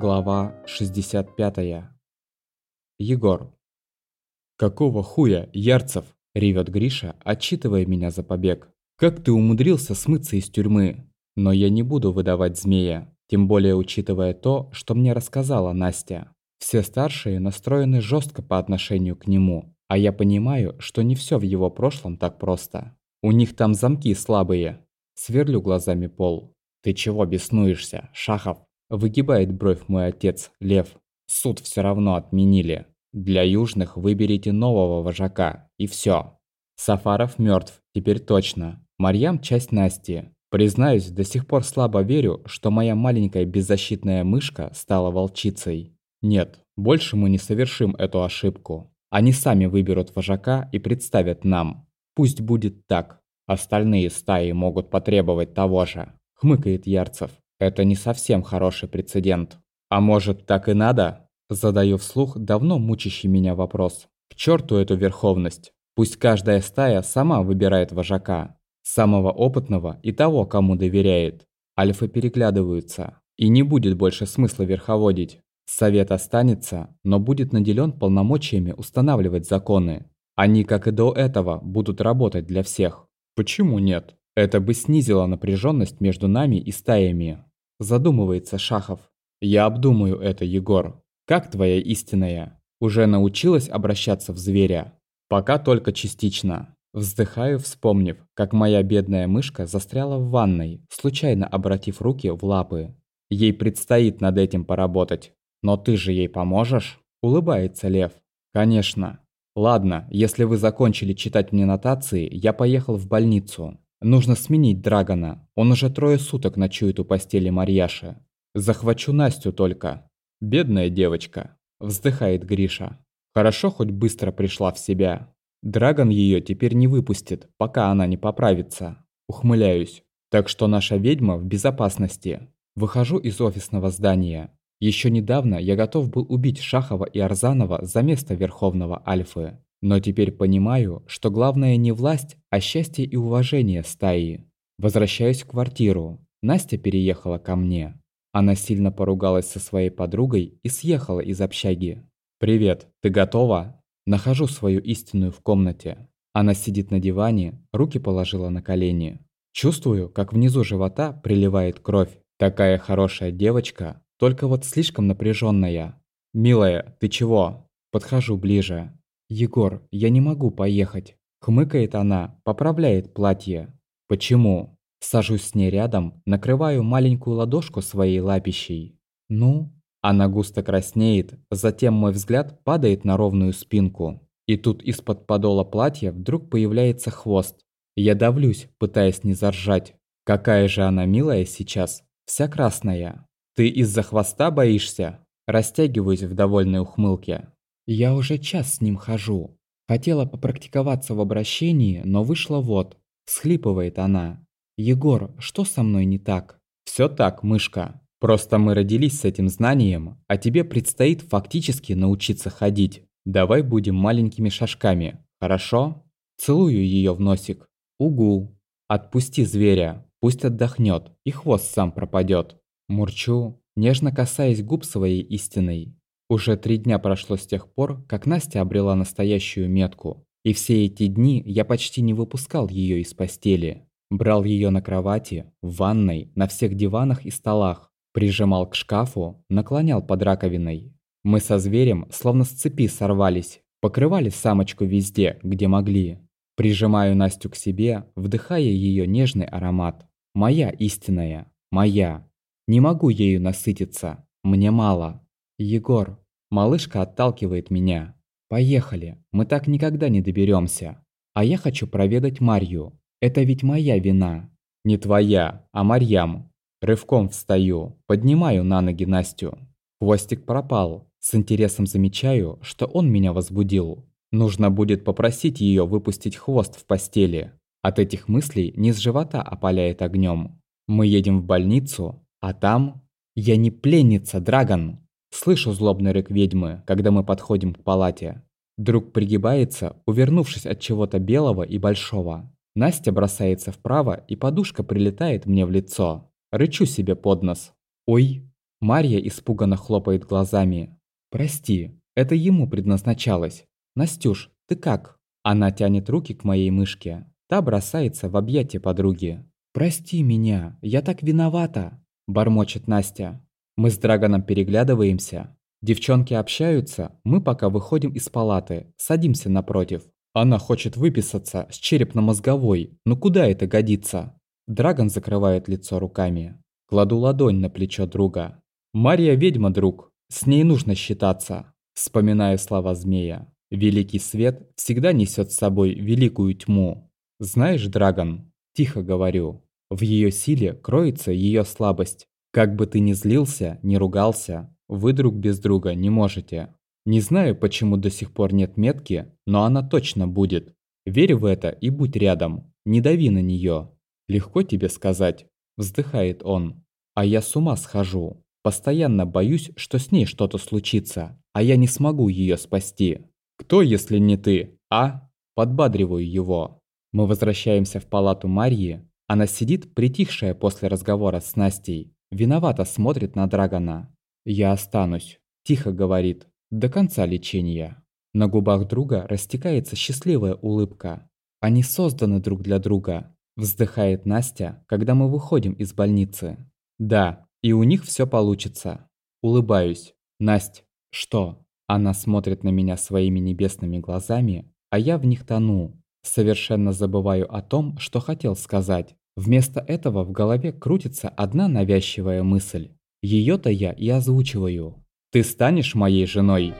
Глава 65. Егор. «Какого хуя, Ярцев?» – ревет Гриша, отчитывая меня за побег. «Как ты умудрился смыться из тюрьмы?» Но я не буду выдавать змея, тем более учитывая то, что мне рассказала Настя. Все старшие настроены жестко по отношению к нему, а я понимаю, что не все в его прошлом так просто. У них там замки слабые. Сверлю глазами пол. «Ты чего беснуешься, Шахов?» Выгибает бровь мой отец, Лев. Суд все равно отменили. Для южных выберите нового вожака, и все. Сафаров мертв, теперь точно. Марьям – часть Насти. Признаюсь, до сих пор слабо верю, что моя маленькая беззащитная мышка стала волчицей. Нет, больше мы не совершим эту ошибку. Они сами выберут вожака и представят нам. Пусть будет так. Остальные стаи могут потребовать того же. Хмыкает Ярцев. Это не совсем хороший прецедент. А может, так и надо? Задаю вслух давно мучащий меня вопрос. К черту эту верховность. Пусть каждая стая сама выбирает вожака. Самого опытного и того, кому доверяет. Альфы переглядываются. И не будет больше смысла верховодить. Совет останется, но будет наделен полномочиями устанавливать законы. Они, как и до этого, будут работать для всех. Почему нет? Это бы снизило напряженность между нами и стаями. Задумывается Шахов. Я обдумаю это, Егор. Как твоя истинная? Уже научилась обращаться в зверя? Пока только частично. Вздыхаю, вспомнив, как моя бедная мышка застряла в ванной, случайно обратив руки в лапы. Ей предстоит над этим поработать. Но ты же ей поможешь? Улыбается Лев. Конечно. Ладно, если вы закончили читать мне нотации, я поехал в больницу. Нужно сменить Драгона. Он уже трое суток ночует у постели Марьяши. Захвачу Настю только. Бедная девочка. Вздыхает Гриша. Хорошо хоть быстро пришла в себя. Драгон ее теперь не выпустит, пока она не поправится. Ухмыляюсь. Так что наша ведьма в безопасности. Выхожу из офисного здания. Еще недавно я готов был убить Шахова и Арзанова за место Верховного Альфы. Но теперь понимаю, что главное не власть, а счастье и уважение стаи. Возвращаюсь в квартиру. Настя переехала ко мне. Она сильно поругалась со своей подругой и съехала из общаги. «Привет, ты готова?» Нахожу свою истинную в комнате. Она сидит на диване, руки положила на колени. Чувствую, как внизу живота приливает кровь. Такая хорошая девочка, только вот слишком напряженная. «Милая, ты чего?» Подхожу ближе. «Егор, я не могу поехать». Хмыкает она, поправляет платье. «Почему?» Сажусь с ней рядом, накрываю маленькую ладошку своей лапищей. «Ну?» Она густо краснеет, затем мой взгляд падает на ровную спинку. И тут из-под подола платья вдруг появляется хвост. Я давлюсь, пытаясь не заржать. Какая же она милая сейчас, вся красная. «Ты из-за хвоста боишься?» Растягиваюсь в довольной ухмылке. Я уже час с ним хожу. Хотела попрактиковаться в обращении, но вышло вот. Схлипывает она. Егор, что со мной не так? Все так, мышка. Просто мы родились с этим знанием, а тебе предстоит фактически научиться ходить. Давай будем маленькими шажками, хорошо? Целую ее в носик. Угу. Отпусти зверя, пусть отдохнет, и хвост сам пропадет. Мурчу, нежно касаясь губ своей истиной. Уже три дня прошло с тех пор, как Настя обрела настоящую метку. И все эти дни я почти не выпускал ее из постели. Брал ее на кровати, в ванной, на всех диванах и столах. Прижимал к шкафу, наклонял под раковиной. Мы со зверем словно с цепи сорвались. Покрывали самочку везде, где могли. Прижимаю Настю к себе, вдыхая ее нежный аромат. Моя истинная. Моя. Не могу ею насытиться. Мне мало. Егор, малышка отталкивает меня. Поехали, мы так никогда не доберемся. А я хочу проведать Марью. Это ведь моя вина. Не твоя, а Марьям. Рывком встаю, поднимаю на ноги Настю. Хвостик пропал. С интересом замечаю, что он меня возбудил. Нужно будет попросить ее выпустить хвост в постели. От этих мыслей низ живота опаляет огнем. Мы едем в больницу, а там... Я не пленница, Драгон. Слышу злобный рык ведьмы, когда мы подходим к палате. Друг пригибается, увернувшись от чего-то белого и большого. Настя бросается вправо, и подушка прилетает мне в лицо. Рычу себе под нос. «Ой!» Марья испуганно хлопает глазами. «Прости, это ему предназначалось. Настюш, ты как?» Она тянет руки к моей мышке. Та бросается в объятия подруги. «Прости меня, я так виновата!» – бормочет Настя. Мы с Драгоном переглядываемся. Девчонки общаются, мы пока выходим из палаты, садимся напротив. Она хочет выписаться с черепно-мозговой, но куда это годится? Драгон закрывает лицо руками. Кладу ладонь на плечо друга. «Мария ведьма, друг. С ней нужно считаться». Вспоминаю слова змея. «Великий свет всегда несет с собой великую тьму». «Знаешь, Драгон, тихо говорю, в ее силе кроется ее слабость. Как бы ты ни злился, ни ругался, вы друг без друга не можете. Не знаю, почему до сих пор нет метки, но она точно будет. Верь в это и будь рядом. Не дави на нее. Легко тебе сказать, вздыхает он. А я с ума схожу. Постоянно боюсь, что с ней что-то случится, а я не смогу ее спасти. Кто, если не ты, а? Подбадриваю его. Мы возвращаемся в палату Марьи. Она сидит, притихшая после разговора с Настей. Виновато смотрит на Драгона. «Я останусь», – тихо говорит, – «до конца лечения». На губах друга растекается счастливая улыбка. Они созданы друг для друга. Вздыхает Настя, когда мы выходим из больницы. Да, и у них все получится. Улыбаюсь. Насть, что? Она смотрит на меня своими небесными глазами, а я в них тону. Совершенно забываю о том, что хотел сказать. Вместо этого в голове крутится одна навязчивая мысль. Ее-то я и озвучиваю. «Ты станешь моей женой?»